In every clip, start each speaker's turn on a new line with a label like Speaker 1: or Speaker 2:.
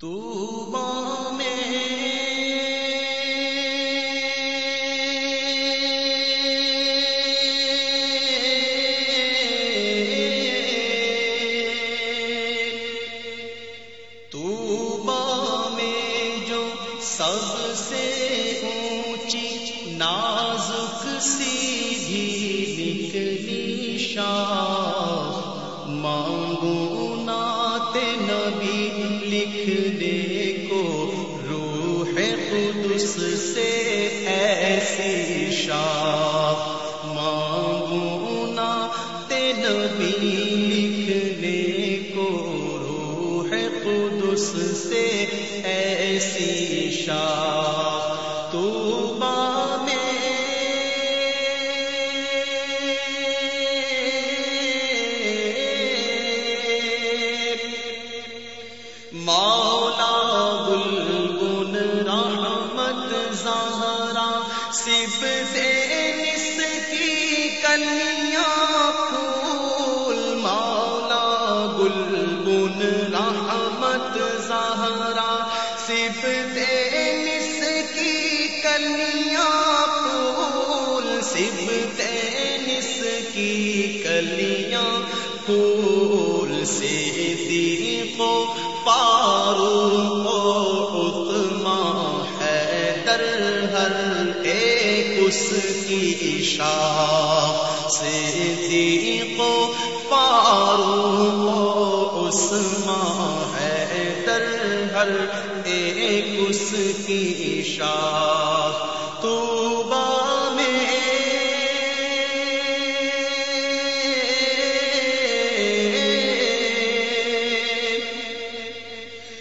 Speaker 1: سب سے اونچی نازک سیدھی نکلی لکھنے کو روح قدس سے ایسی شاپ مانگونا نات نبی لکھ کو روح قدس سے ایسی شاپ مولا گل رحمت زہرا، سب دے نس کی کلیاں پھول۔ مولا گل رحمت زہرا، سب دے نس کی کلیاں کو پارو اتما ہے در ہر ایک اس کی شاہ سے دی کو پارو اس ہے، در ہر ایک اس کی شاہ۔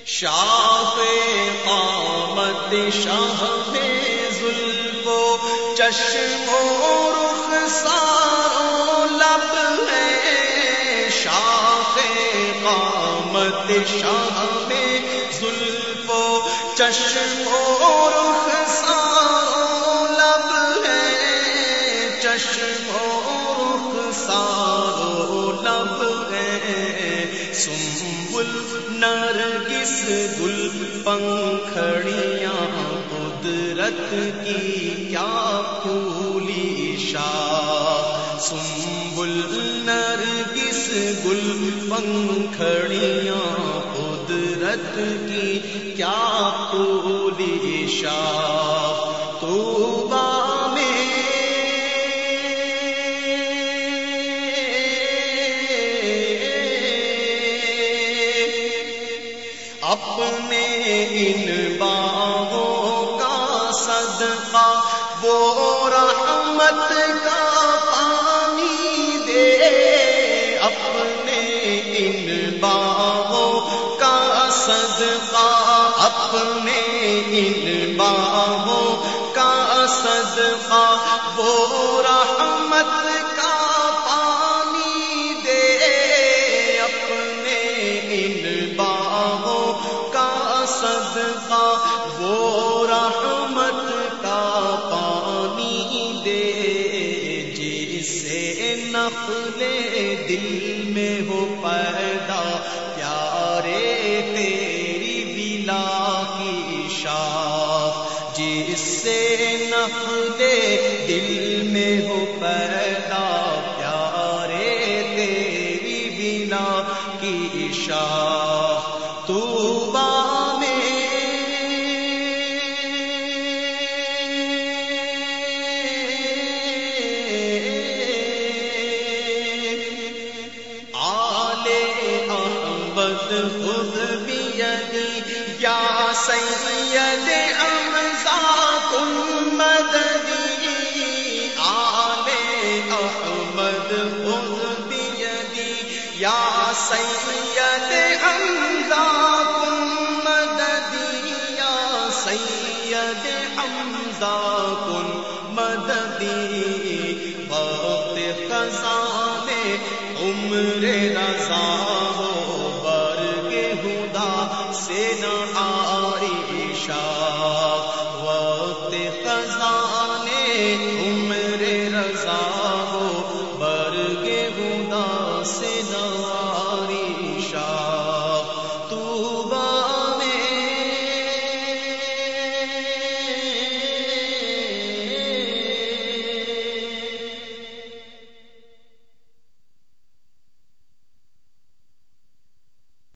Speaker 1: شاہ قامت شاہ زلفو چشم و رخ سارو لب ہے۔ شاہ قامت شاہ زلفو چشم و رخ سارو لب ہے۔ چشم و رخ سارو لب ہے۔ سنبل نرگس گل پنکھڑیاں، قدرت کی کیا پھولی شاہ؟ سنبل نرگس گل پنکھڑیاں، قدرت کی کیا پھولی شاہ؟ رحمت کا پانی دے اپنے ان باغوں کا صدقہ، اپنے ان باغوں کا صدقہ۔ وہ رحمت جسے نقل دل میں ہو پیدا پیارے تیری بلا کی شاہ جس سے نقل دل میں ہو پیدا پیارے تیری بلا کی شاہ تو سید امزا کن مددی آل احمد خود بیدی یا سید امزا کن مددی یا سید امزا کن مددی وقت خزانے، عمر رضا ہو خدا سے نہ آری شاہ وقت خزاں